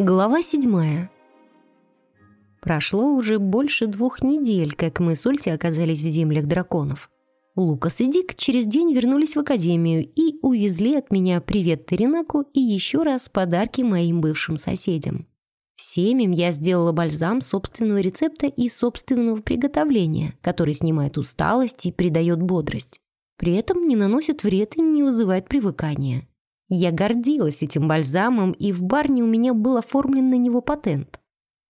Глава седьмая. Прошло уже больше двух недель, как мы с Ульти оказались в землях драконов. Лукас и Дик через день вернулись в академию и увезли от меня привет Теренаку и еще раз подарки моим бывшим соседям. Всем им я сделала бальзам собственного рецепта и собственного приготовления, который снимает усталость и придает бодрость. При этом не наносит вред и не вызывает привыкания. Я гордилась этим бальзамом, и в барне у меня был оформлен на него патент.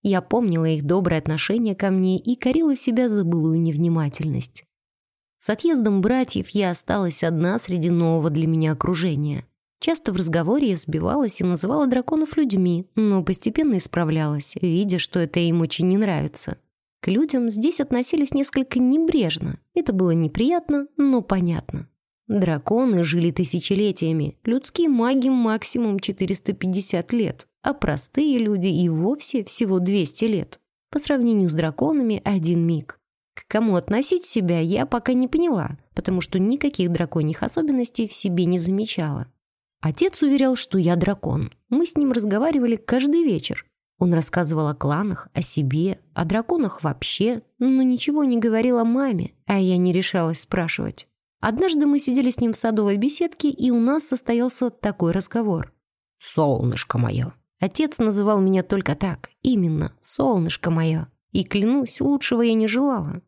Я помнила их доброе отношение ко мне и корила себя за былую невнимательность. С отъездом братьев я осталась одна среди нового для меня окружения. Часто в разговоре я сбивалась и называла драконов людьми, но постепенно исправлялась, видя, что это им очень не нравится. К людям здесь относились несколько небрежно. Это было неприятно, но понятно. Драконы жили тысячелетиями, людские маги максимум 450 лет, а простые люди и вовсе всего 200 лет. По сравнению с драконами один миг. К кому относить себя я пока не поняла, потому что никаких драконьих особенностей в себе не замечала. Отец уверял, что я дракон. Мы с ним разговаривали каждый вечер. Он рассказывал о кланах, о себе, о драконах вообще, но ничего не говорил о маме, а я не решалась спрашивать. Однажды мы сидели с ним в садовой беседке, и у нас состоялся такой разговор. «Солнышко мое». Отец называл меня только так, именно «солнышко мое». И, клянусь, лучшего я не желала.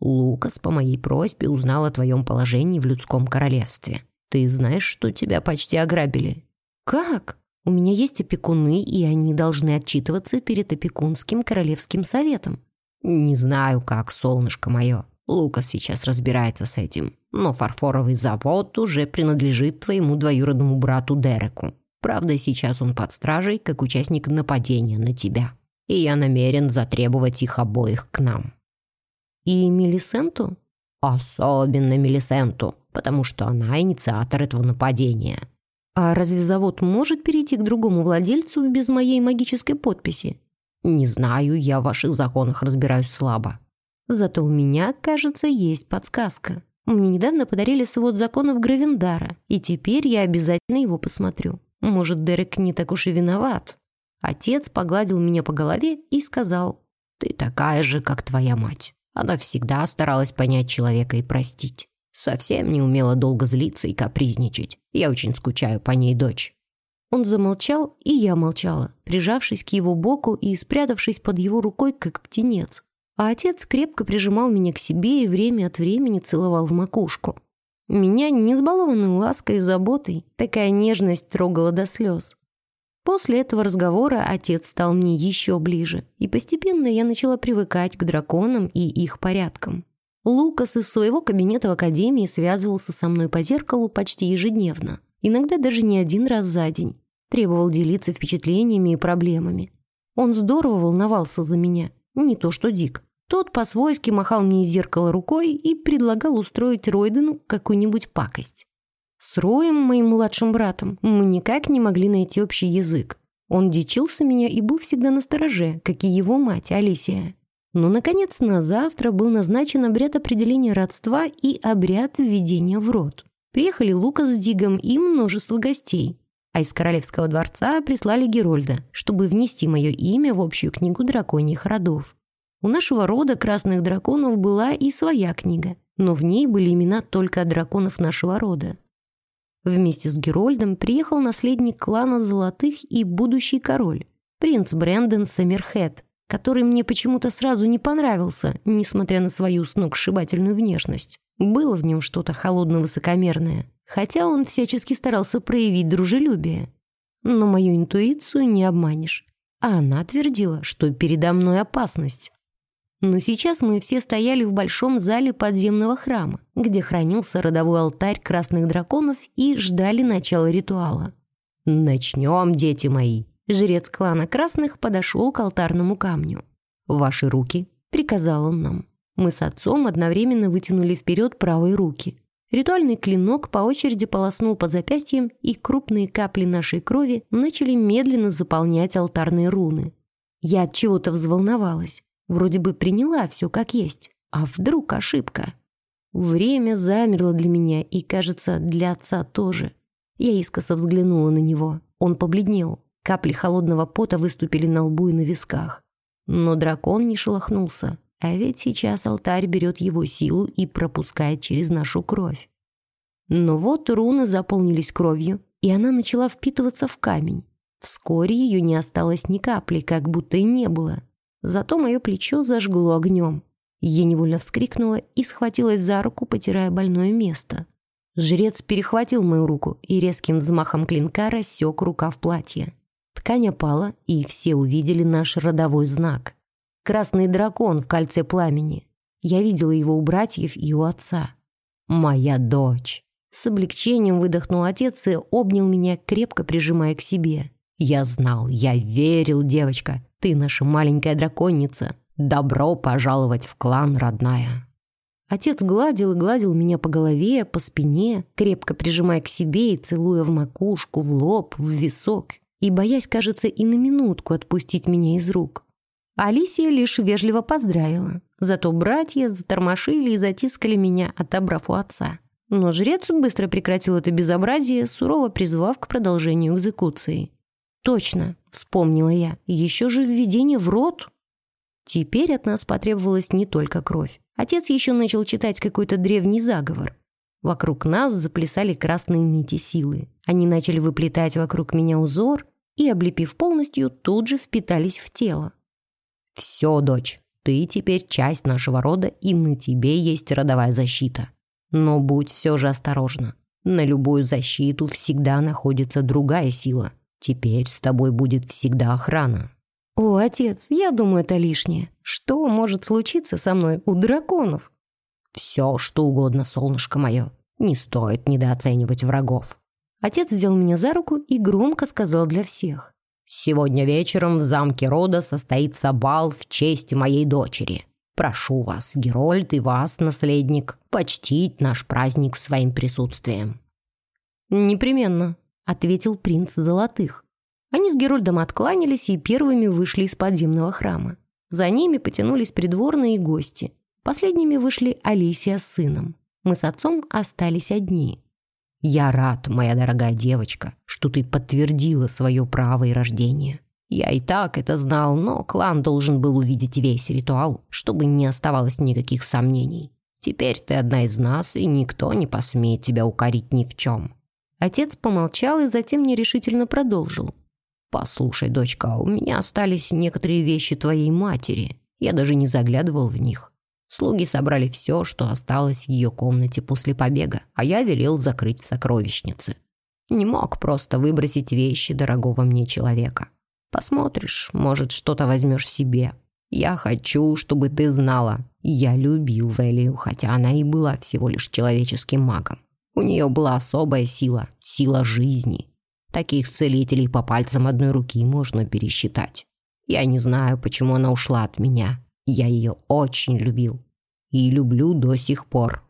Лукас по моей просьбе узнал о твоем положении в людском королевстве. Ты знаешь, что тебя почти ограбили? Как? У меня есть опекуны, и они должны отчитываться перед опекунским королевским советом. Не знаю, как, солнышко мое. Лукас сейчас разбирается с этим. Но фарфоровый завод уже принадлежит твоему двоюродному брату Дереку. Правда, сейчас он под стражей, как участник нападения на тебя. И я намерен затребовать их обоих к нам. И Мелисенту? Особенно Мелисенту, потому что она инициатор этого нападения. А разве завод может перейти к другому владельцу без моей магической подписи? Не знаю, я в ваших законах разбираюсь слабо. Зато у меня, кажется, есть подсказка. Мне недавно подарили свод законов Гравендара, и теперь я обязательно его посмотрю. Может, Дерек не так уж и виноват. Отец погладил меня по голове и сказал, «Ты такая же, как твоя мать. Она всегда старалась понять человека и простить. Совсем не умела долго злиться и капризничать. Я очень скучаю по ней, дочь». Он замолчал, и я молчала, прижавшись к его боку и спрятавшись под его рукой, как птенец. А отец крепко прижимал меня к себе и время от времени целовал в макушку. Меня, не избалованную лаской и заботой, такая нежность трогала до слез. После этого разговора отец стал мне еще ближе, и постепенно я начала привыкать к драконам и их порядкам. Лукас из своего кабинета в академии связывался со мной по зеркалу почти ежедневно, иногда даже не один раз за день. Требовал делиться впечатлениями и проблемами. Он здорово волновался за меня, не то что Дик. Тот по-свойски махал мне из зеркала рукой и предлагал устроить Ройдену какую-нибудь пакость. С Роем, моим младшим братом, мы никак не могли найти общий язык. Он дичился меня и был всегда на стороже, как и его мать, Алисия. Но, наконец, на завтра был назначен обряд определения родства и обряд введения в род. Приехали Лука с Дигом и множество гостей. А из Королевского дворца прислали Герольда, чтобы внести мое имя в общую книгу драконьих родов. У нашего рода красных драконов была и своя книга, но в ней были имена только драконов нашего рода. Вместе с Герольдом приехал наследник клана Золотых и будущий король, принц Брэндон Саммерхед, который мне почему-то сразу не понравился, несмотря на свою сногсшибательную внешность. Было в нем что-то холодно-высокомерное, хотя он всячески старался проявить дружелюбие. Но мою интуицию не обманешь. А она твердила, что передо мной опасность. Но сейчас мы все стояли в большом зале подземного храма, где хранился родовой алтарь красных драконов и ждали начала ритуала. «Начнем, дети мои!» Жрец клана красных подошел к алтарному камню. «Ваши руки!» — приказал он нам. Мы с отцом одновременно вытянули вперед правые руки. Ритуальный клинок по очереди полоснул по запястьям, и крупные капли нашей крови начали медленно заполнять алтарные руны. Я от чего-то взволновалась. Вроде бы приняла все как есть. А вдруг ошибка? Время замерло для меня и, кажется, для отца тоже. Я искоса взглянула на него. Он побледнел. Капли холодного пота выступили на лбу и на висках. Но дракон не шелохнулся, а ведь сейчас алтарь берет его силу и пропускает через нашу кровь. Но вот руны заполнились кровью, и она начала впитываться в камень. Вскоре ее не осталось ни капли, как будто и не было. Зато мое плечо зажгло огнем. Я невольно вскрикнула и схватилась за руку, потирая больное место. Жрец перехватил мою руку и резким взмахом клинка рассек рукав платья. Ткань опала, и все увидели наш родовой знак. Красный дракон в кольце пламени. Я видела его у братьев и у отца. «Моя дочь!» С облегчением выдохнул отец и обнял меня, крепко прижимая к себе. «Я знал, я верил, девочка. Ты наша маленькая драконица. Добро пожаловать в клан, родная». Отец гладил и гладил меня по голове, по спине, крепко прижимая к себе и целуя в макушку, в лоб, в висок, и боясь, кажется, и на минутку отпустить меня из рук. Алисия лишь вежливо поздравила. Зато братья затормошили и затискали меня, отобрав у отца. Но жрец быстро прекратил это безобразие, сурово призвав к продолжению экзекуции. «Точно», — вспомнила я, — «еще же введение в рот». Теперь от нас потребовалась не только кровь. Отец еще начал читать какой-то древний заговор. Вокруг нас заплясали красные нити силы. Они начали выплетать вокруг меня узор и, облепив полностью, тут же впитались в тело. «Все, дочь, ты теперь часть нашего рода, и на тебе есть родовая защита. Но будь все же осторожна. На любую защиту всегда находится другая сила. Теперь с тобой будет всегда охрана». «О, отец, я думаю, это лишнее. Что может случиться со мной у драконов?» «Все, что угодно, солнышко мое. Не стоит недооценивать врагов». Отец взял меня за руку и громко сказал для всех. «Сегодня вечером в замке рода состоится бал в честь моей дочери. Прошу вас, Герольд и вас, наследник, почтить наш праздник своим присутствием». «Непременно», — ответил принц Золотых. Они с Герольдом откланялись и первыми вышли из подземного храма. За ними потянулись придворные гости. Последними вышли Алисия с сыном. Мы с отцом остались одни. «Я рад, моя дорогая девочка, что ты подтвердила свое право и рождение. Я и так это знал, но клан должен был увидеть весь ритуал, чтобы не оставалось никаких сомнений. Теперь ты одна из нас, и никто не посмеет тебя укорить ни в чем. Отец помолчал и затем нерешительно продолжил. «Послушай, дочка, у меня остались некоторые вещи твоей матери. Я даже не заглядывал в них. Слуги собрали все, что осталось в ее комнате после побега, а я велел закрыть в сокровищнице. Не мог просто выбросить вещи дорогого мне человека. Посмотришь, может, что-то возьмешь себе. Я хочу, чтобы ты знала, я любил Велию, хотя она и была всего лишь человеческим магом. У нее была особая сила, сила жизни. Таких целителей по пальцам одной руки можно пересчитать. Я не знаю, почему она ушла от меня. Я ее очень любил. И люблю до сих пор.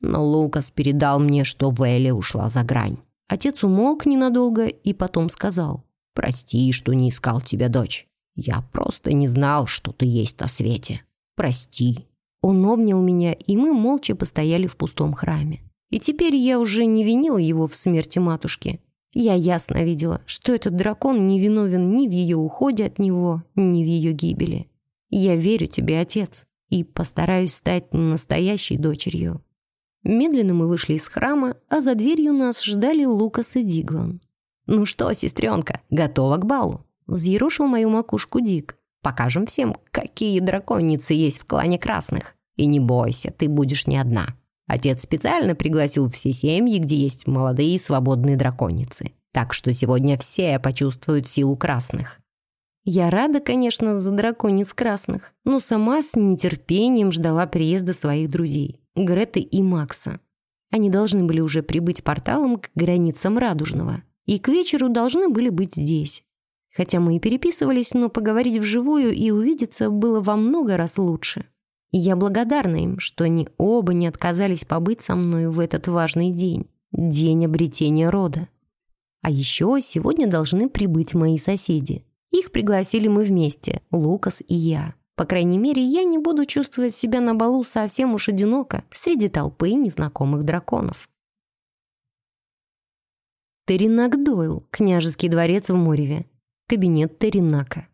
Но Лукас передал мне, что Вэлли ушла за грань. Отец умолк ненадолго и потом сказал. «Прости, что не искал тебя, дочь. Я просто не знал, что ты есть на свете. Прости». Он обнял меня, и мы молча постояли в пустом храме. И теперь я уже не винила его в смерти матушки. Я ясно видела, что этот дракон не виновен ни в ее уходе от него, ни в ее гибели. Я верю тебе, отец, и постараюсь стать настоящей дочерью. Медленно мы вышли из храма, а за дверью нас ждали Лукас и Диглан. «Ну что, сестренка, готова к балу?» Взъерошил мою макушку Дик. «Покажем всем, какие драконицы есть в клане красных. И не бойся, ты будешь не одна». Отец специально пригласил все семьи, где есть молодые свободные драконицы. Так что сегодня все почувствуют силу красных. Я рада, конечно, за драконец красных, но сама с нетерпением ждала приезда своих друзей, Греты и Макса. Они должны были уже прибыть порталом к границам Радужного, и к вечеру должны были быть здесь. Хотя мы и переписывались, но поговорить вживую и увидеться было во много раз лучше. И я благодарна им, что они оба не отказались побыть со мной в этот важный день, день обретения рода. А еще сегодня должны прибыть мои соседи. Их пригласили мы вместе, Лукас и я. По крайней мере, я не буду чувствовать себя на балу совсем уж одиноко среди толпы незнакомых драконов. Теринак Дойл, княжеский дворец в Мореве. кабинет Теринака.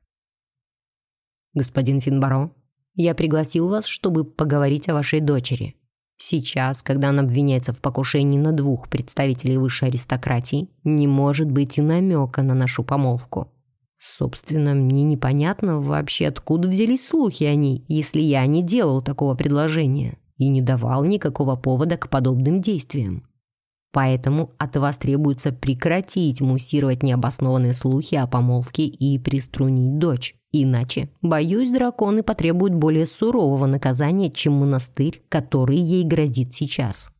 «Господин Финбаро, я пригласил вас, чтобы поговорить о вашей дочери. Сейчас, когда она обвиняется в покушении на двух представителей высшей аристократии, не может быть и намека на нашу помолвку. Собственно, мне непонятно вообще, откуда взялись слухи о ней, если я не делал такого предложения и не давал никакого повода к подобным действиям. Поэтому от вас требуется прекратить муссировать необоснованные слухи о помолвке и приструнить дочь. Иначе, боюсь, драконы потребуют более сурового наказания, чем монастырь, который ей грозит сейчас.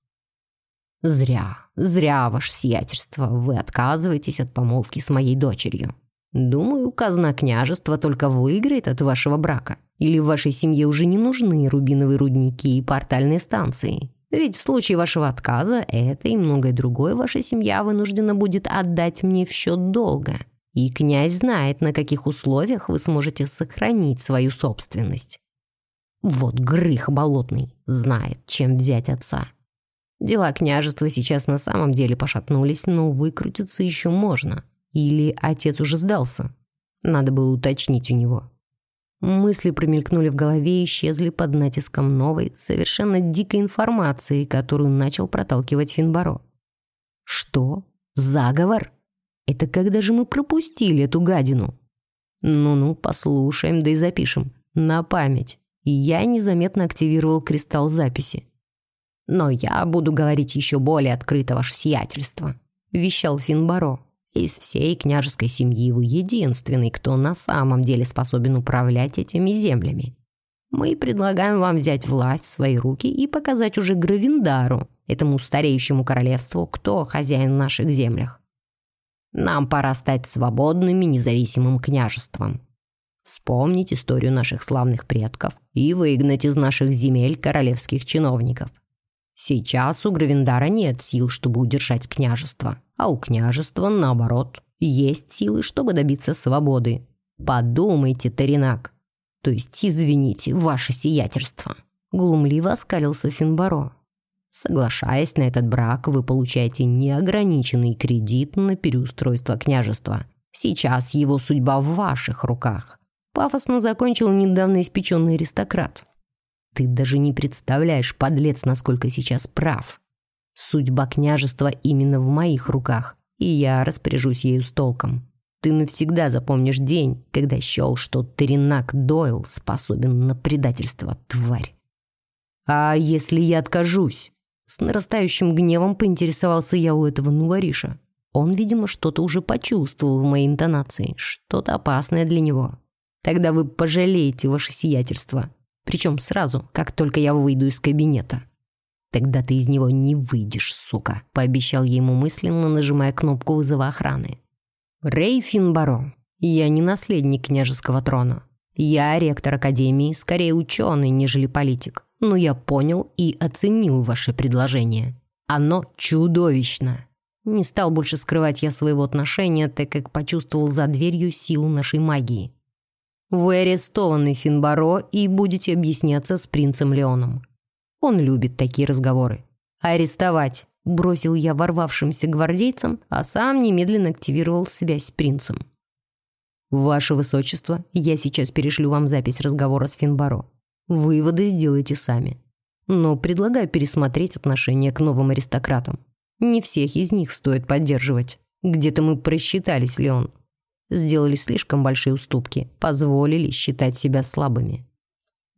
Зря, зря, ваше сиятельство, вы отказываетесь от помолвки с моей дочерью. Думаю, казна княжества только выиграет от вашего брака. Или в вашей семье уже не нужны рубиновые рудники и портальные станции. Ведь в случае вашего отказа это и многое другое ваша семья вынуждена будет отдать мне в счет долга. И князь знает, на каких условиях вы сможете сохранить свою собственность. Вот грых болотный знает, чем взять отца. Дела княжества сейчас на самом деле пошатнулись, но выкрутиться еще можно. Или отец уже сдался. Надо было уточнить у него. Мысли промелькнули в голове и исчезли под натиском новой, совершенно дикой информации, которую начал проталкивать Финбаро. «Что? Заговор?» Это когда же мы пропустили эту гадину? Ну-ну, послушаем, да и запишем. На память. Я незаметно активировал кристалл записи. Но я буду говорить еще более открыто, ваше сиятельство. Вещал Финбаро. Из всей княжеской семьи вы единственный, кто на самом деле способен управлять этими землями. Мы предлагаем вам взять власть в свои руки и показать уже Гравиндару, этому стареющему королевству, кто хозяин в наших землях. Нам пора стать свободным и независимым княжеством. Вспомнить историю наших славных предков и выгнать из наших земель королевских чиновников. Сейчас у Гравендара нет сил, чтобы удержать княжество, а у княжества, наоборот, есть силы, чтобы добиться свободы. Подумайте, Таринак. То есть, извините, ваше сиятельство. Глумливо оскалился Финбаро. Соглашаясь на этот брак, вы получаете неограниченный кредит на переустройство княжества. Сейчас его судьба в ваших руках. Пафосно закончил недавно испеченный аристократ. Ты даже не представляешь, подлец, насколько сейчас прав. Судьба княжества именно в моих руках, и я распоряжусь ею с толком. Ты навсегда запомнишь день, когда счел, что Теренак Дойл способен на предательство, тварь. А если я откажусь? С нарастающим гневом поинтересовался я у этого нувариша. Он, видимо, что-то уже почувствовал в моей интонации, что-то опасное для него. Тогда вы пожалеете ваше сиятельство. Причем сразу, как только я выйду из кабинета. Тогда ты из него не выйдешь, сука, пообещал ему мысленно, нажимая кнопку вызова охраны. Рэй Финбаро, я не наследник княжеского трона. Я ректор академии, скорее ученый, нежели политик но я понял и оценил ваше предложение. Оно чудовищно. Не стал больше скрывать я своего отношения, так как почувствовал за дверью силу нашей магии. Вы арестованы, Финбаро, и будете объясняться с принцем Леоном. Он любит такие разговоры. Арестовать, бросил я ворвавшимся гвардейцам, а сам немедленно активировал связь с принцем. «Ваше Высочество, я сейчас перешлю вам запись разговора с Финбаро. Выводы сделайте сами. Но предлагаю пересмотреть отношение к новым аристократам. Не всех из них стоит поддерживать. Где-то мы просчитались, Леон. Сделали слишком большие уступки, позволили считать себя слабыми.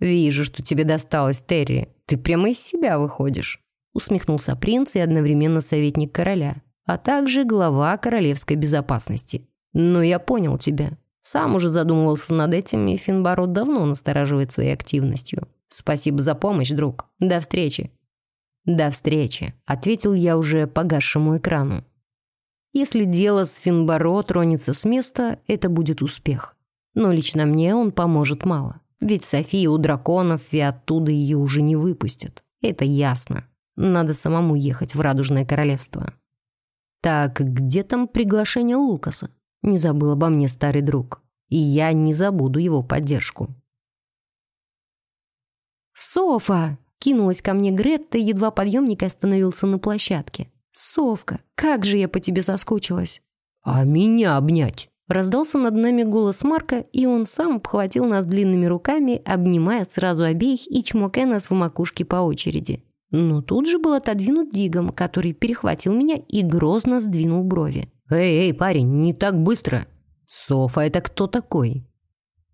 «Вижу, что тебе досталось, Терри. Ты прямо из себя выходишь», усмехнулся принц и одновременно советник короля, а также глава королевской безопасности. «Но я понял тебя. Сам уже задумывался над этим, и Финбаро давно настораживает своей активностью. Спасибо за помощь, друг. До встречи. До встречи, ответил я уже погасшему экрану. Если дело с Финбаро тронется с места, это будет успех. Но лично мне он поможет мало. Ведь София у драконов, и оттуда ее уже не выпустят. Это ясно. Надо самому ехать в Радужное Королевство. Так, где там приглашение Лукаса? Не забыл обо мне старый друг. И я не забуду его поддержку. «Софа!» — кинулась ко мне Гретта, едва подъемник остановился на площадке. «Совка, как же я по тебе соскучилась!» «А меня обнять!» — Раздался над нами голос Марка, и он сам обхватил нас длинными руками, обнимая сразу обеих и чмокая нас в макушке по очереди. Но тут же был отодвинут Дигом, который перехватил меня и грозно сдвинул брови. «Эй, эй, парень, не так быстро! Софа, это кто такой?»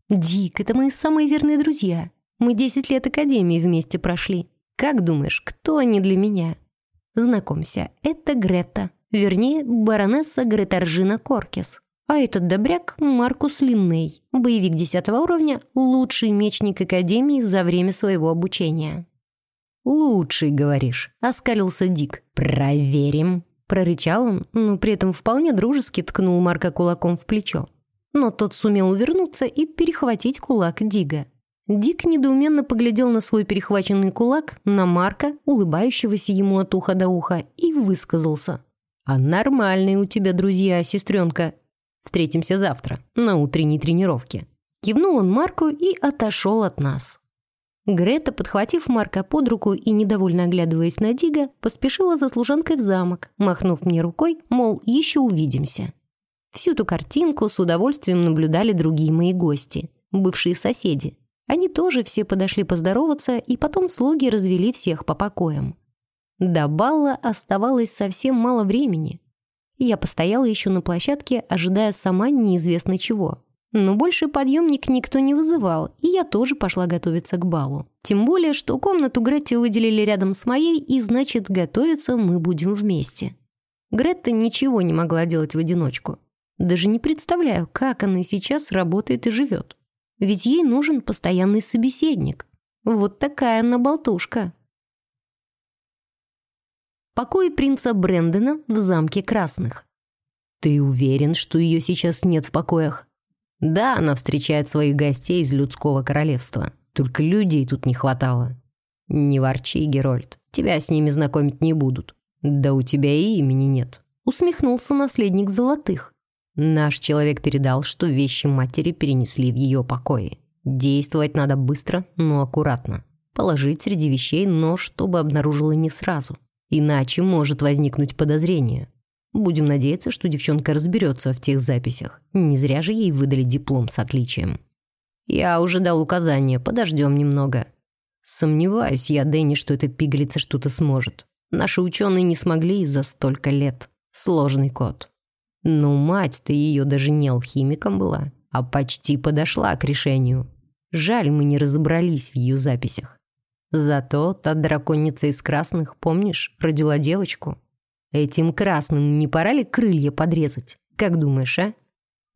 «Дик, это мои самые верные друзья. Мы 10 лет Академии вместе прошли. Как думаешь, кто они для меня?» «Знакомься, это Грета, вернее, баронесса Гретаржина Коркис. А этот добряк Маркус Линней, боевик 10 уровня, лучший мечник Академии за время своего обучения». «Лучший, говоришь», — оскалился Дик. «Проверим». Прорычал он, но при этом вполне дружески ткнул Марка кулаком в плечо. Но тот сумел увернуться и перехватить кулак Дига. Дик недоуменно поглядел на свой перехваченный кулак, на Марка, улыбающегося ему от уха до уха, и высказался. «А нормальные у тебя друзья, сестренка. Встретимся завтра, на утренней тренировке». Кивнул он Марку и отошел от нас. Грета, подхватив Марка под руку и недовольно оглядываясь на Дига, поспешила за служанкой в замок, махнув мне рукой, мол, еще увидимся. Всю эту картинку с удовольствием наблюдали другие мои гости, бывшие соседи. Они тоже все подошли поздороваться, и потом слуги развели всех по покоям. До балла оставалось совсем мало времени. Я постояла еще на площадке, ожидая сама неизвестно чего. Но больше подъемник никто не вызывал, и я тоже пошла готовиться к балу. Тем более, что комнату Гретте выделили рядом с моей, и значит, готовиться мы будем вместе. Гретта ничего не могла делать в одиночку. Даже не представляю, как она сейчас работает и живет. Ведь ей нужен постоянный собеседник. Вот такая она болтушка. Покой принца Брэндона в замке Красных. «Ты уверен, что ее сейчас нет в покоях?» Да, она встречает своих гостей из людского королевства. Только людей тут не хватало. Не ворчи, Герольд. Тебя с ними знакомить не будут. Да у тебя и имени нет. Усмехнулся наследник золотых. Наш человек передал, что вещи матери перенесли в ее покои. Действовать надо быстро, но аккуратно. Положить среди вещей нож, чтобы обнаружила не сразу. Иначе может возникнуть подозрение. Будем надеяться, что девчонка разберется в тех записях. Не зря же ей выдали диплом с отличием. Я уже дал указание, подождем немного. Сомневаюсь я, Дэнни, что эта пигалица что-то сможет. Наши ученые не смогли за столько лет. Сложный код. Но мать-то ее даже не алхимиком была, а почти подошла к решению. Жаль, мы не разобрались в ее записях. Зато та драконица из красных, помнишь, родила девочку. Этим красным не пора ли крылья подрезать? Как думаешь, а?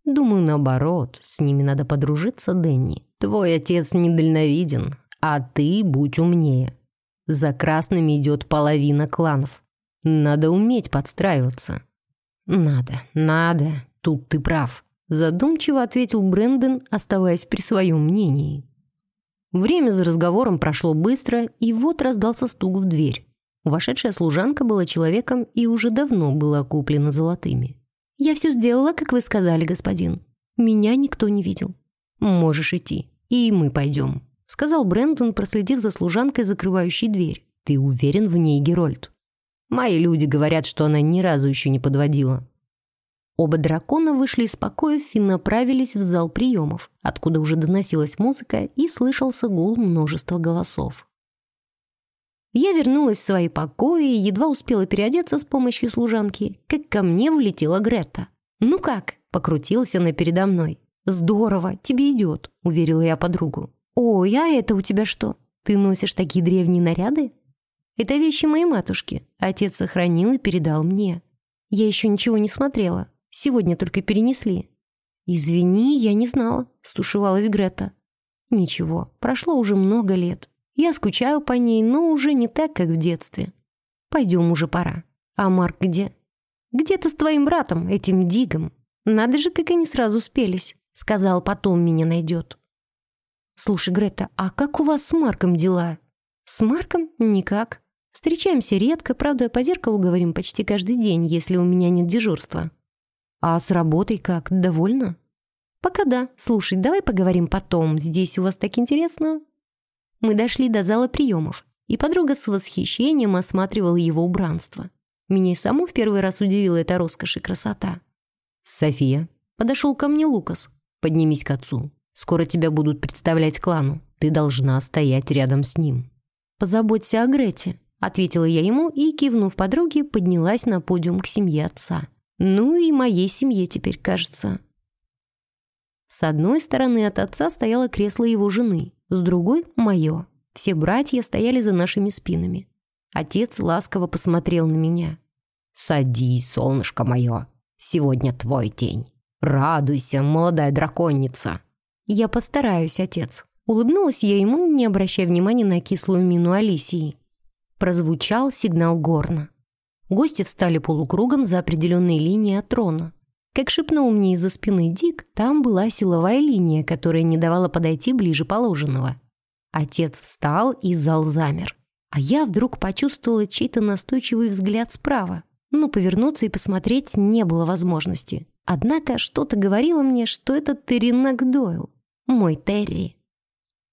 Думаю, наоборот, с ними надо подружиться, Дэнни. Твой отец недальновиден, а ты будь умнее. За красными идет половина кланов. Надо уметь подстраиваться. Надо, надо, тут ты прав. Задумчиво ответил Брэндон, оставаясь при своем мнении. Время за разговором прошло быстро, и вот раздался стук в дверь. Вошедшая служанка была человеком и уже давно была куплена золотыми. «Я все сделала, как вы сказали, господин. Меня никто не видел. Можешь идти, и мы пойдем», — сказал Брэндон, проследив за служанкой, закрывающей дверь. «Ты уверен в ней, Герольд?» «Мои люди говорят, что она ни разу еще не подводила». Оба дракона вышли из покоев и направились в зал приемов, откуда уже доносилась музыка и слышался гул множества голосов. Я вернулась в свои покои и едва успела переодеться с помощью служанки, как ко мне влетела Грета. «Ну как?» — покрутилась она передо мной. «Здорово, тебе идет», — уверила я подругу. «Ой, а это у тебя что? Ты носишь такие древние наряды?» «Это вещи моей матушки. Отец сохранил и передал мне. Я еще ничего не смотрела. Сегодня только перенесли». «Извини, я не знала», — стушевалась Грета. «Ничего, прошло уже много лет. Я скучаю по ней, но уже не так, как в детстве. Пойдем уже пора. А Марк где? Где-то с твоим братом, этим Дигом. Надо же, как они сразу спелись. Сказал, потом меня найдет. Слушай, Грета, а как у вас с Марком дела? С Марком? Никак. Встречаемся редко, правда, по зеркалу говорим почти каждый день, если у меня нет дежурства. А с работой как, довольна? Пока да. Слушай, давай поговорим потом. Здесь у вас так интересно. Мы дошли до зала приемов, и подруга с восхищением осматривала его убранство. Меня и саму в первый раз удивила эта роскошь и красота. «София, Подошел ко мне Лукас. «Поднимись к отцу. Скоро тебя будут представлять клану. Ты должна стоять рядом с ним». «Позаботься о Грете», — ответила я ему и, кивнув подруге, поднялась на подиум к семье отца. «Ну и моей семье теперь, кажется». С одной стороны от отца стояло кресло его жены, с другой — мое. Все братья стояли за нашими спинами. Отец ласково посмотрел на меня. «Садись, солнышко мое, сегодня твой день. Радуйся, молодая драконица». «Я постараюсь, отец». Улыбнулась я ему, не обращая внимания на кислую мину Алисии. Прозвучал сигнал горна. Гости встали полукругом за определенной линией от трона. Как шепнул мне из-за спины Дик, там была силовая линия, которая не давала подойти ближе положенного. Отец встал, и зал замер. А я вдруг почувствовала чей-то настойчивый взгляд справа. Но повернуться и посмотреть не было возможности. Однако что-то говорило мне, что это Терринак Дойл, мой Терри.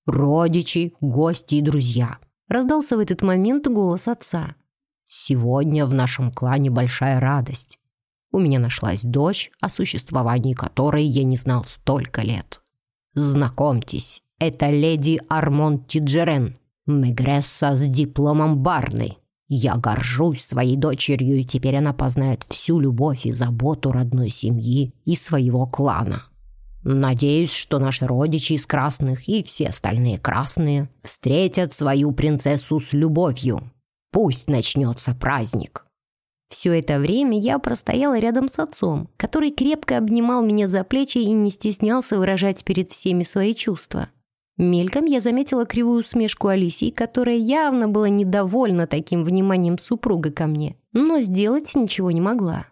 «Родичи, гости и друзья!» Раздался в этот момент голос отца. «Сегодня в нашем клане большая радость. У меня нашлась дочь, о существовании которой я не знал столько лет. Знакомьтесь, это леди Армон Тиджерен, мегресса с дипломом Барны. Я горжусь своей дочерью, и теперь она познает всю любовь и заботу родной семьи и своего клана. Надеюсь, что наши родичи из красных и все остальные красные встретят свою принцессу с любовью. Пусть начнется праздник. Все это время я простояла рядом с отцом, который крепко обнимал меня за плечи и не стеснялся выражать перед всеми свои чувства. Мельком я заметила кривую усмешку Алисии, которая явно была недовольна таким вниманием супруга ко мне, но сделать ничего не могла.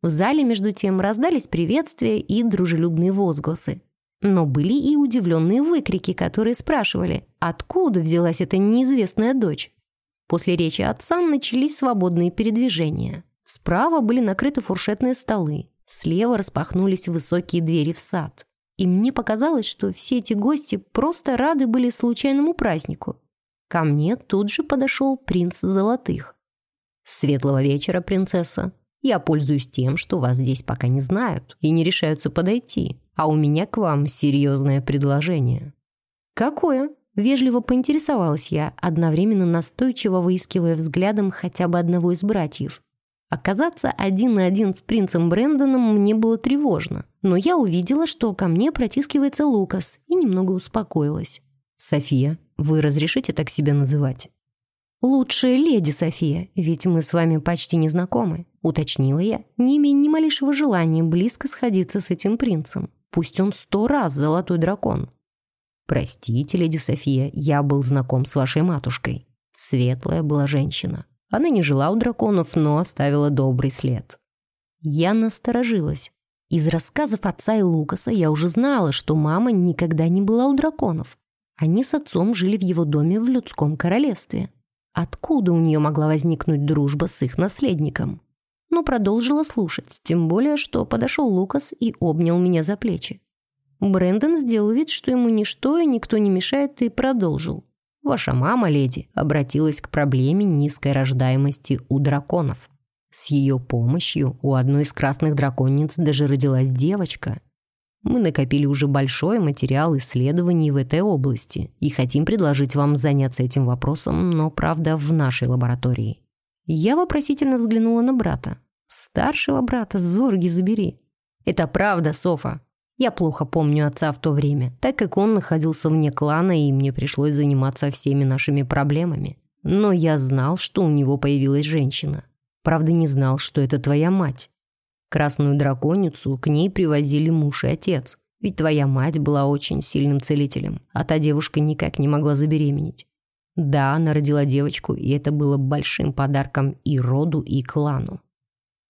В зале, между тем, раздались приветствия и дружелюбные возгласы. Но были и удивленные выкрики, которые спрашивали, откуда взялась эта неизвестная дочь. После речи отца начались свободные передвижения. Справа были накрыты фуршетные столы, слева распахнулись высокие двери в сад. И мне показалось, что все эти гости просто рады были случайному празднику. Ко мне тут же подошел принц Золотых. «Светлого вечера, принцесса!» Я пользуюсь тем, что вас здесь пока не знают и не решаются подойти, а у меня к вам серьезное предложение». «Какое?» – вежливо поинтересовалась я, одновременно настойчиво выискивая взглядом хотя бы одного из братьев. Оказаться один на один с принцем Брэндоном мне было тревожно, но я увидела, что ко мне протискивается Лукас и немного успокоилась. «София, вы разрешите так себя называть?» «Лучшая леди София, ведь мы с вами почти не знакомы», — уточнила я, не имея ни малейшего желания близко сходиться с этим принцем. Пусть он сто раз золотой дракон. «Простите, леди София, я был знаком с вашей матушкой. Светлая была женщина. Она не жила у драконов, но оставила добрый след». Я насторожилась. Из рассказов отца и Лукаса я уже знала, что мама никогда не была у драконов. Они с отцом жили в его доме в людском королевстве. Откуда у нее могла возникнуть дружба с их наследником? Но продолжила слушать, тем более, что подошел Лукас и обнял меня за плечи. Брэндон сделал вид, что ему ничто и никто не мешает, и продолжил. «Ваша мама, леди, обратилась к проблеме низкой рождаемости у драконов. С ее помощью у одной из красных драконниц даже родилась девочка, мы накопили уже большой материал исследований в этой области и хотим предложить вам заняться этим вопросом, но, правда, в нашей лаборатории». Я вопросительно взглянула на брата. «Старшего брата, зорги забери». «Это правда, Софа. Я плохо помню отца в то время, так как он находился вне клана, и мне пришлось заниматься всеми нашими проблемами. Но я знал, что у него появилась женщина. Правда, не знал, что это твоя мать. Красную драконицу к ней привозили муж и отец. Ведь твоя мать была очень сильным целителем, а та девушка никак не могла забеременеть. Да, она родила девочку, и это было большим подарком и роду, и клану.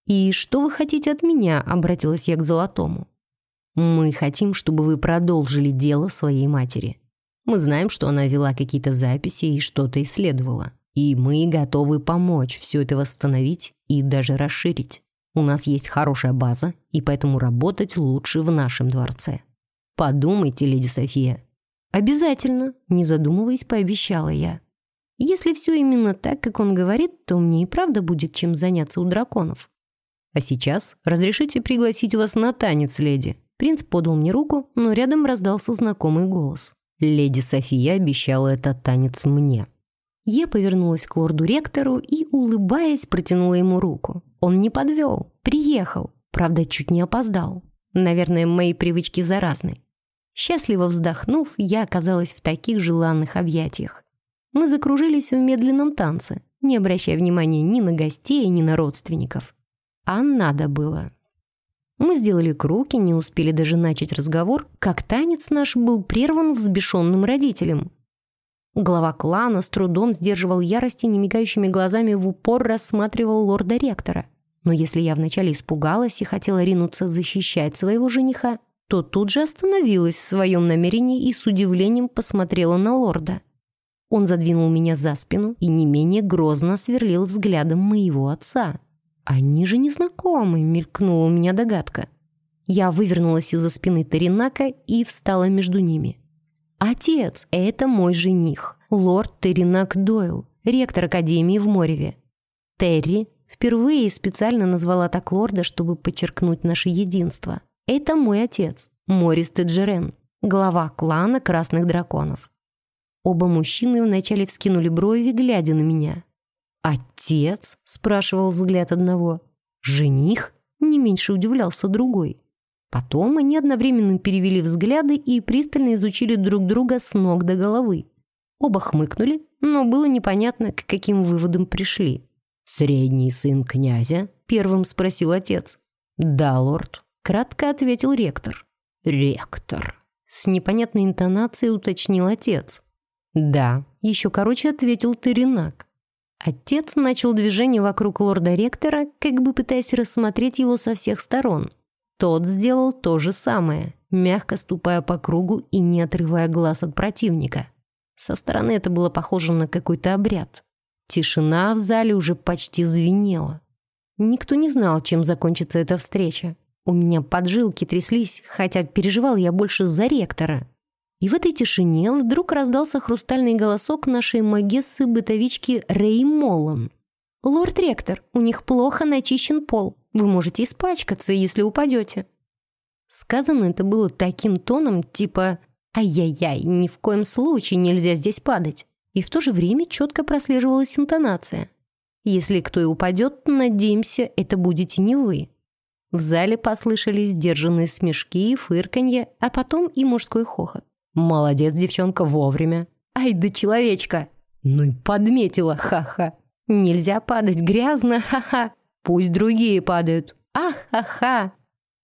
«И что вы хотите от меня?» – обратилась я к Золотому. «Мы хотим, чтобы вы продолжили дело своей матери. Мы знаем, что она вела какие-то записи и что-то исследовала. И мы готовы помочь все это восстановить и даже расширить. У нас есть хорошая база, и поэтому работать лучше в нашем дворце. Подумайте, леди София». «Обязательно», — не задумываясь, пообещала я. «Если все именно так, как он говорит, то мне и правда будет чем заняться у драконов». А сейчас разрешите пригласить вас на танец, леди». Принц подал мне руку, но рядом раздался знакомый голос. Леди София обещала этот танец мне. Я повернулась к лорду-ректору и, улыбаясь, протянула ему руку. Он не подвел, приехал, правда, чуть не опоздал. Наверное, мои привычки заразны. Счастливо вздохнув, я оказалась в таких желанных объятиях. Мы закружились в медленном танце, не обращая внимания ни на гостей, ни на родственников. А надо было. Мы сделали круг и не успели даже начать разговор, как танец наш был прерван взбешенным родителем. Глава клана с трудом сдерживал ярости, немигающими глазами в упор рассматривал лорда-ректора. Но если я вначале испугалась и хотела ринуться защищать своего жениха, то тут же остановилась в своем намерении и с удивлением посмотрела на лорда. Он задвинул меня за спину и не менее грозно сверлил взглядом моего отца. «Они же незнакомы», — мелькнула у меня догадка. Я вывернулась из-за спины Таринака и встала между ними. «Отец, это мой жених, лорд Теринак Дойл, ректор Академии в Мореве. Терри впервые специально назвала так лорда, чтобы подчеркнуть наше единство. Это мой отец, Морис Теджерен, глава клана Красных Драконов. Оба мужчины вначале вскинули брови, глядя на меня. «Отец?» — спрашивал взгляд одного. «Жених?» — не меньше удивлялся другой. Потом они одновременно перевели взгляды и пристально изучили друг друга с ног до головы. Оба хмыкнули, но было непонятно, к каким выводам пришли. «Средний сын князя?» — первым спросил отец. «Да, лорд», Кратко ответил ректор. «Ректор», — с непонятной интонацией уточнил отец. «Да», — еще короче ответил Теренак. Отец начал движение вокруг лорда-ректора, как бы пытаясь рассмотреть его со всех сторон. Тот сделал то же самое, мягко ступая по кругу и не отрывая глаз от противника. Со стороны это было похоже на какой-то обряд. Тишина в зале уже почти звенела. Никто не знал, чем закончится эта встреча. У меня поджилки тряслись, хотя переживал я больше за ректора. И в этой тишине вдруг раздался хрустальный голосок нашей магессы-бытовички Рэй Моллан. «Лорд-ректор, у них плохо начищен пол. Вы можете испачкаться, если упадете». Сказано это было таким тоном, типа «Ай-яй-яй, ни в коем случае нельзя здесь падать». И в то же время четко прослеживалась интонация. «Если кто и упадет, надеемся, это будете не вы». В зале послышались сдержанные смешки и фырканье, а потом и мужской хохот. «Молодец, девчонка, вовремя!» «Ай да человечка!» «Ну и подметила, ха-ха!» «Нельзя падать грязно, ха-ха!» «Пусть другие падают!» «Ах-ха-ха!»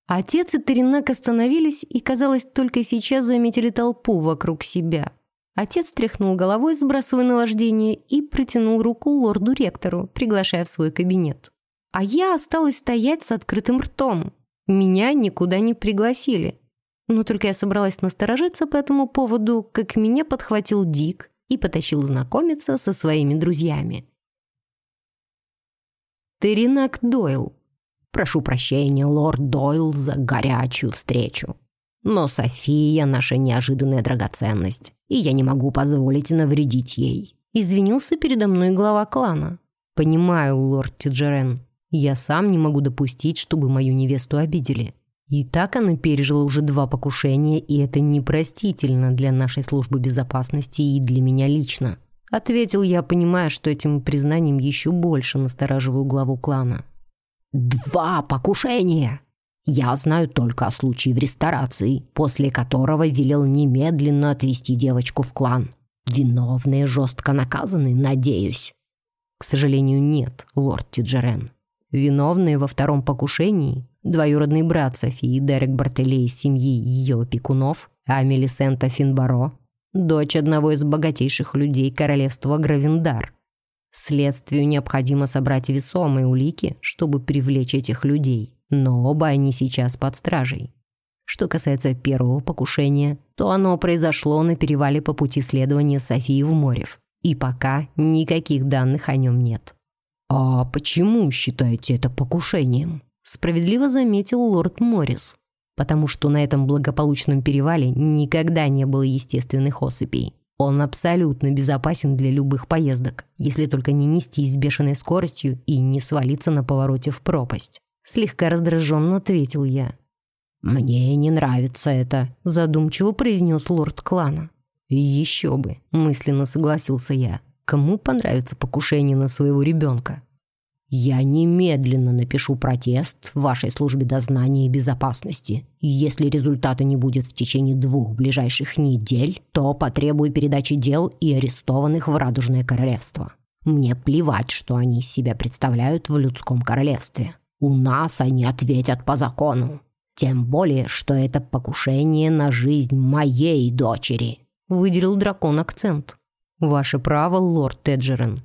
Отец и Таринак остановились и, казалось, только сейчас заметили толпу вокруг себя. Отец тряхнул головой, сбрасывая наваждение, и протянул руку лорду-ректору, приглашая в свой кабинет. А я осталась стоять с открытым ртом. Меня никуда не пригласили. Но только я собралась насторожиться по этому поводу, как меня подхватил Дик и потащил знакомиться со своими друзьями. Теринак Дойл. Прошу прощения, лорд Дойл, за горячую встречу. Но София — наша неожиданная драгоценность, и я не могу позволить навредить ей. Извинился передо мной глава клана. Понимаю, лорд Тиджерен. Я сам не могу допустить, чтобы мою невесту обидели. И так она пережила уже два покушения, и это непростительно для нашей службы безопасности и для меня лично. Ответил я, понимая, что этим признанием еще больше настораживаю главу клана. «Два покушения!» Я знаю только о случае в ресторации, после которого велел немедленно отвезти девочку в клан. Виновные жестко наказаны, надеюсь. К сожалению, нет, лорд Тиджерен. Виновные во втором покушении – двоюродный брат Софии Дерек Бартелей из семьи ее опекунов, а Мелисента Финбаро – дочь одного из богатейших людей королевства Гравендар. Следствию необходимо собрать весомые улики, чтобы привлечь этих людей, но оба они сейчас под стражей. Что касается первого покушения, то оно произошло на перевале по пути следования Софии в Морев, и пока никаких данных о нем нет. «А почему считаете это покушением?» Справедливо заметил лорд Моррис. «Потому что на этом благополучном перевале никогда не было естественных особей. Он абсолютно безопасен для любых поездок, если только не нести с бешеной скоростью и не свалиться на повороте в пропасть. Слегка раздраженно ответил я. «Мне не нравится это», — задумчиво произнес лорд клана. «Еще бы», — мысленно согласился я. «Кому понравится покушение на своего ребенка?» «Я немедленно напишу протест в вашей службе дознания и безопасности, и если результата не будет в течение двух ближайших недель, то потребую передачи дел и арестованных в Радужное Королевство. Мне плевать, что они из себя представляют в людском королевстве. У нас они ответят по закону. Тем более, что это покушение на жизнь моей дочери», — выделил дракон акцент. «Ваше право, лорд Теджерен.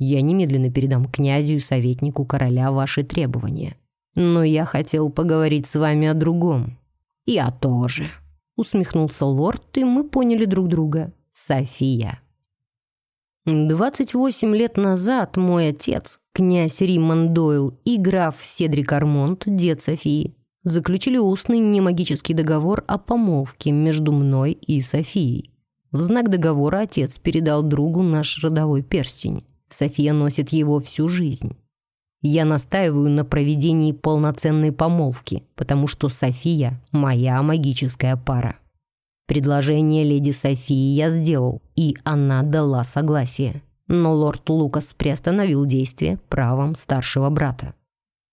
Я немедленно передам князю и советнику короля ваши требования. Но я хотел поговорить с вами о другом». «Я тоже», — усмехнулся лорд, и мы поняли друг друга. «София». 28 лет назад мой отец, князь Риммон Дойл и граф Седрик Армонт, дед Софии, заключили устный немагический договор о помолвке между мной и Софией. В знак договора отец передал другу наш родовой перстень. София носит его всю жизнь. Я настаиваю на проведении полноценной помолвки, потому что София – моя магическая пара. Предложение леди Софии я сделал, и она дала согласие. Но лорд Лукас приостановил действие правом старшего брата.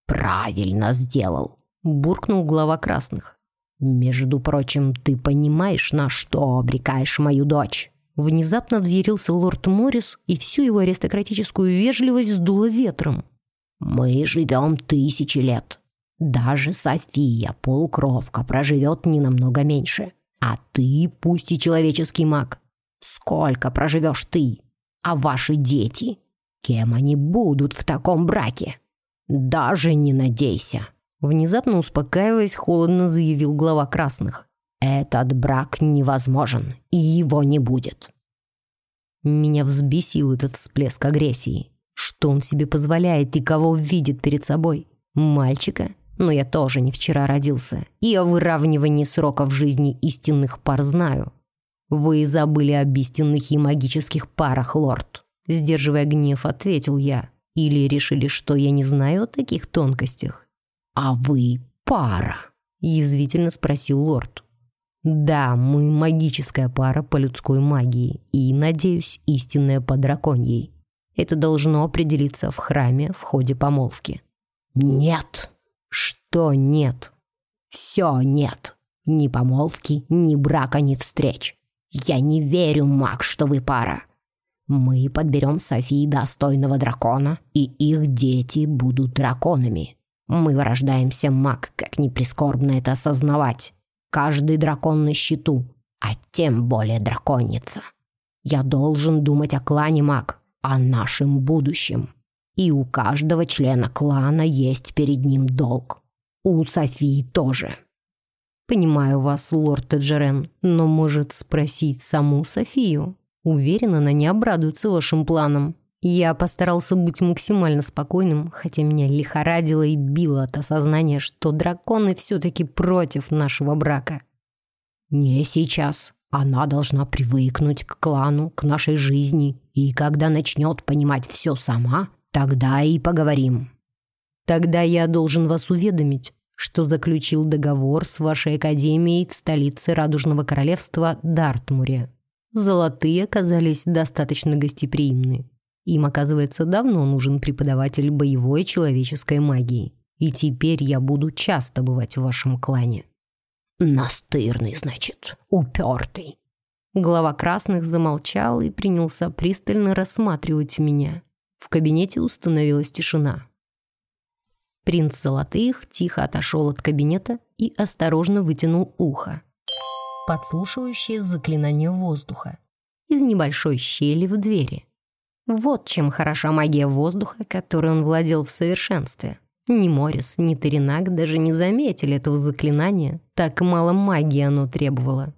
«Правильно сделал», – буркнул глава красных. «Между прочим, ты понимаешь, на что обрекаешь мою дочь?» Внезапно взъярился лорд Моррис, и всю его аристократическую вежливость сдуло ветром. «Мы живем тысячи лет. Даже София, полукровка, проживет не намного меньше. А ты, пусть и человеческий маг, сколько проживешь ты? А ваши дети? Кем они будут в таком браке? Даже не надейся. Внезапно успокаиваясь, холодно заявил глава красных. Этот брак невозможен, и его не будет. Меня взбесил этот всплеск агрессии. Что он себе позволяет и кого видит перед собой? Мальчика? Но я тоже не вчера родился, и о выравнивании сроков жизни истинных пар знаю. Вы забыли об истинных и магических парах, лорд. Сдерживая гнев, ответил я. Или решили, что я не знаю о таких тонкостях? А вы пара? Язвительно спросил лорд. Да, мы магическая пара по людской магии и, надеюсь, истинная по драконьей. Это должно определиться в храме в ходе помолвки. Нет, что нет? Все нет. Ни помолвки, ни брака, ни встреч. Я не верю, маг, что вы пара. Мы подберем Софии достойного дракона, и их дети будут драконами. Мы вырождаемся, маг, как не прискорбно это осознавать. Каждый дракон на счету, а тем более драконица. Я должен думать о клане маг, о нашем будущем и у каждого члена клана есть перед ним долг. У Софии тоже. Понимаю вас, лорд Таджерен, но может спросить саму Софию. Уверена, она не обрадуется вашим планам. Я постарался быть максимально спокойным, хотя меня лихорадило и било от осознания, что драконы все-таки против нашего брака. «Не сейчас. Она должна привыкнуть к клану, к нашей жизни, и когда начнет понимать все сама, Тогда и поговорим. Тогда я должен вас уведомить, что заключил договор с вашей академией в столице Радужного Королевства Дартмуре. Золотые оказались достаточно гостеприимны. Им, оказывается, давно нужен преподаватель боевой человеческой магии. И теперь я буду часто бывать в вашем клане. Настырный, значит, упертый. Глава красных замолчал и принялся пристально рассматривать меня. В кабинете установилась тишина. Принц Золотых тихо отошел от кабинета и осторожно вытянул ухо, подслушивающее заклинание воздуха из небольшой щели в двери. Вот чем хороша магия воздуха, которой он владел в совершенстве. Ни Морис, ни Теренак даже не заметили этого заклинания, так мало магии оно требовало.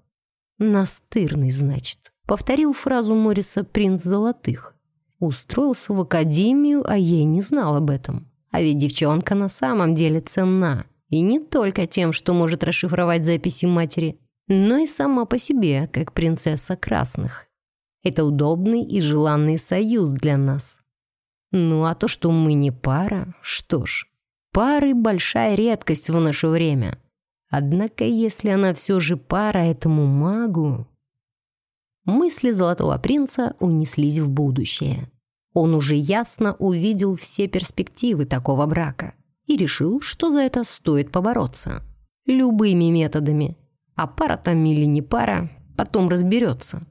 «Настырный, значит», — повторил фразу Мориса принц Золотых. Устроился в академию, а я не знал об этом. А ведь девчонка на самом деле ценна. И не только тем, что может расшифровать записи матери, но и сама по себе, как принцесса красных. Это удобный и желанный союз для нас. Ну а то, что мы не пара, что ж, Пары — большая редкость в наше время. Однако, если она все же пара этому магу... Мысли Золотого Принца унеслись в будущее. Он уже ясно увидел все перспективы такого брака и решил, что за это стоит побороться. Любыми методами. А пара там или не пара, потом разберется.